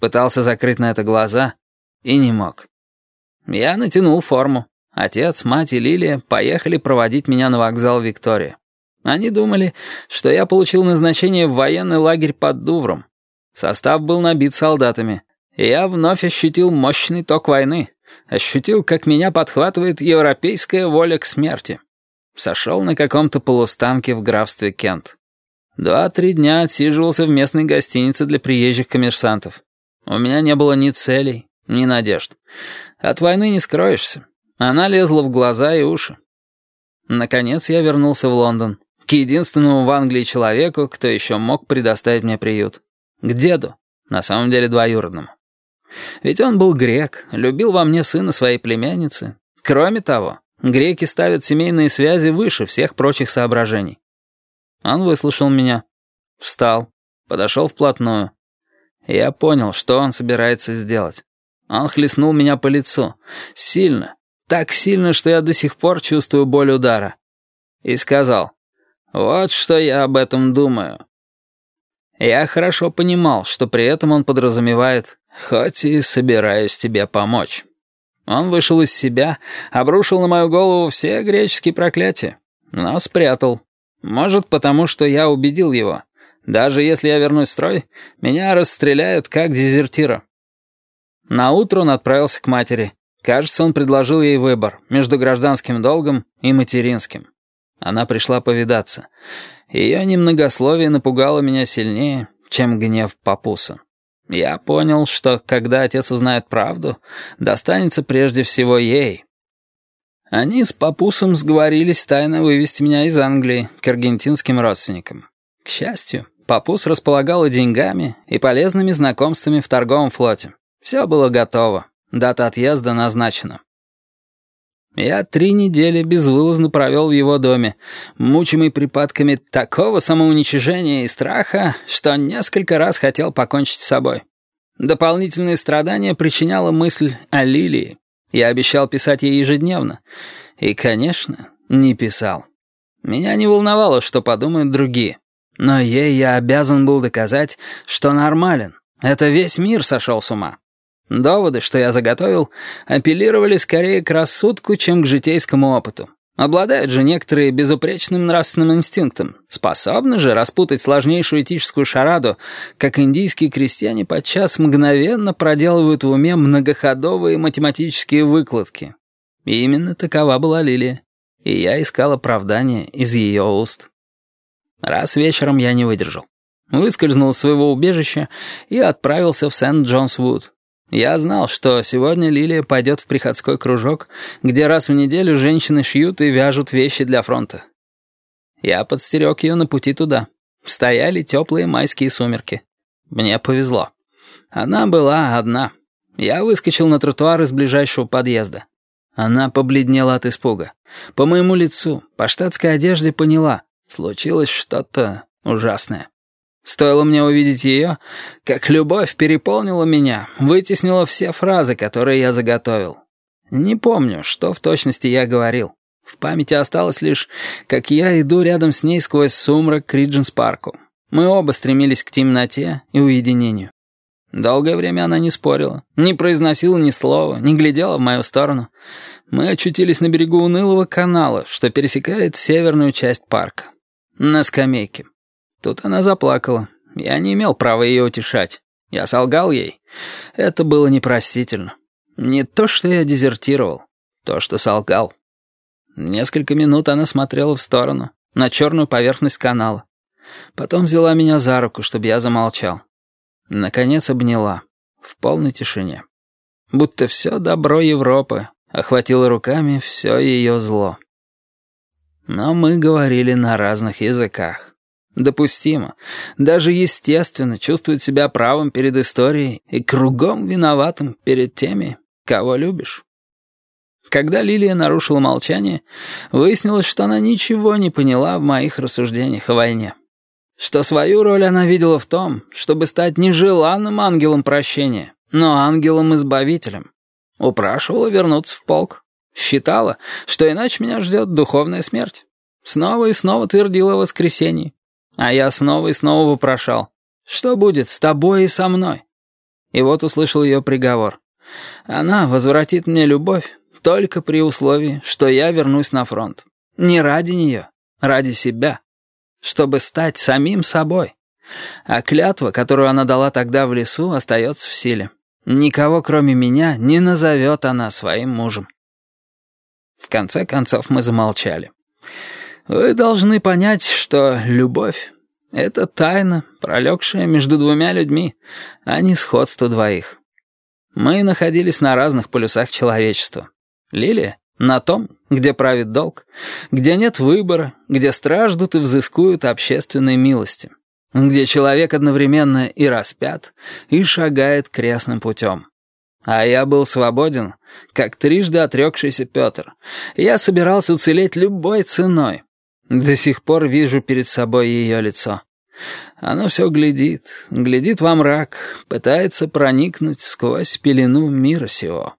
Пытался закрыть на это глаза и не мог. Я натянул форму. Отец, мать и Лилия поехали проводить меня на вокзал Виктория. Они думали, что я получил назначение в военный лагерь под Дувром. Состав был набит солдатами. И я вновь ощутил мощный ток войны. Ощутил, как меня подхватывает европейская воля к смерти. Сошел на каком-то полустанке в графстве Кент. Два-три дня отсиживался в местной гостинице для приезжих коммерсантов. У меня не было ни целей, ни надежд. От войны не скроешься. Она лезла в глаза и уши. Наконец я вернулся в Лондон, к единственному в Англии человеку, кто еще мог предоставить мне приют. К деду, на самом деле двоюродному. Ведь он был грек, любил во мне сына своей племянницы. Кроме того, греки ставят семейные связи выше всех прочих соображений. Он выслушал меня, встал, подошел вплотную. Я понял, что он собирается сделать. Он хлестнул меня по лицу. Сильно. Так сильно, что я до сих пор чувствую боль удара. И сказал, «Вот что я об этом думаю». Я хорошо понимал, что при этом он подразумевает, «Хоть и собираюсь тебе помочь». Он вышел из себя, обрушил на мою голову все греческие проклятия, но спрятал. Может, потому что я убедил его. Даже если я вернусь в строй, меня расстреляют как дезертира. Наутро он отправился к матери. Кажется, он предложил ей выбор между гражданским долгом и материнским. Она пришла повидаться. Ее немногословие напугало меня сильнее, чем гнев папуса. Я понял, что когда отец узнает правду, достанется прежде всего ей. Они с папусом сговорились тайно вывести меня из Англии к аргентинским родственникам. К счастью, папус располагал и деньгами, и полезными знакомствами в торговом флоте. Все было готово. Дата отъезда назначена. Я три недели безвылазно провел в его доме, мучимый припадками такого самоуничижения и страха, что несколько раз хотел покончить с собой. Дополнительные страдания причиняла мысль о Лилии. Я обещал писать ей ежедневно. И, конечно, не писал. Меня не волновало, что подумают другие. Но ей я обязан был доказать, что нормален. Это весь мир сошел с ума. Доводы, что я заготовил, апеллировали скорее к рассудку, чем к житейскому опыту. Обладают же некоторые безупречным нравственным инстинктом, способны же распутать сложнейшую этическую шараду, как индийские крестьяне подчас мгновенно проделывают в уме многоходовые математические выкладки. И именно такова была Лилия, и я искал оправдания из ее уст. Раз вечером я не выдержал. Выскользнул из своего убежища и отправился в Сент-Джонс-Вуд, я знал, что сегодня Лилия пойдет в приходской кружок, где раз в неделю женщины шьют и вяжут вещи для фронта. Я подстерег ее на пути туда. Стояли теплые майские сумерки. Мне повезло. Она была одна. Я выскочил на тротуар из ближайшего подъезда. Она побледнела от испуга. По моему лицу, по штатской одежде поняла. Случилось что-то ужасное. Стоило мне увидеть ее, как любовь переполнила меня, вытеснила все фразы, которые я заготовил. Не помню, что в точности я говорил. В памяти осталось лишь, как я иду рядом с ней сквозь сумрак к Ридженс-парку. Мы оба стремились к темноте и уединению. Долгое время она не спорила, не произносила ни слова, не глядела в мою сторону. Мы очутились на берегу унылого канала, что пересекает северную часть парка. На скамейке. Тут она заплакала. Я не имел права ее утешать. Я солгал ей. Это было непростительно. Не то, что я дезертировал, то, что солгал. Несколько минут она смотрела в сторону, на черную поверхность канала. Потом взяла меня за руку, чтобы я замолчал. Наконец обняла, в полной тишине. Будто все добро Европы охватило руками все ее зло. Но мы говорили на разных языках. Допустимо. Даже естественно чувствовать себя правым перед историей и кругом виноватым перед теми, кого любишь. Когда Лилия нарушила молчание, выяснилось, что она ничего не поняла в моих рассуждениях о войне. Что свою роль она видела в том, чтобы стать нежеланным ангелом прощения, но ангелом-избавителем. Упрашивала вернуться в полк. Считала, что иначе меня ждет духовная смерть. Снова и снова твердила о воскресении. А я снова и снова вопрошал. Что будет с тобой и со мной? И вот услышал ее приговор. Она возвратит мне любовь только при условии, что я вернусь на фронт. Не ради нее, ради себя. Чтобы стать самим собой. А клятва, которую она дала тогда в лесу, остается в силе. Никого, кроме меня, не назовет она своим мужем. В конце концов мы замолчали. Вы должны понять, что любовь — это тайна, пролегшая между двумя людьми, а не сходство двоих. Мы находились на разных полюсах человечества. Лилия — на том, где правит долг, где нет выбора, где страждут и взыскуют общественной милости, где человек одновременно и распят, и шагает крестным путем. А я был свободен, как трижды отрекшийся Петр. Я собирался уцелеть любой ценой. До сих пор вижу перед собой ее лицо. Оно все глядит, глядит во мрак, пытается проникнуть сквозь пелену мира сего.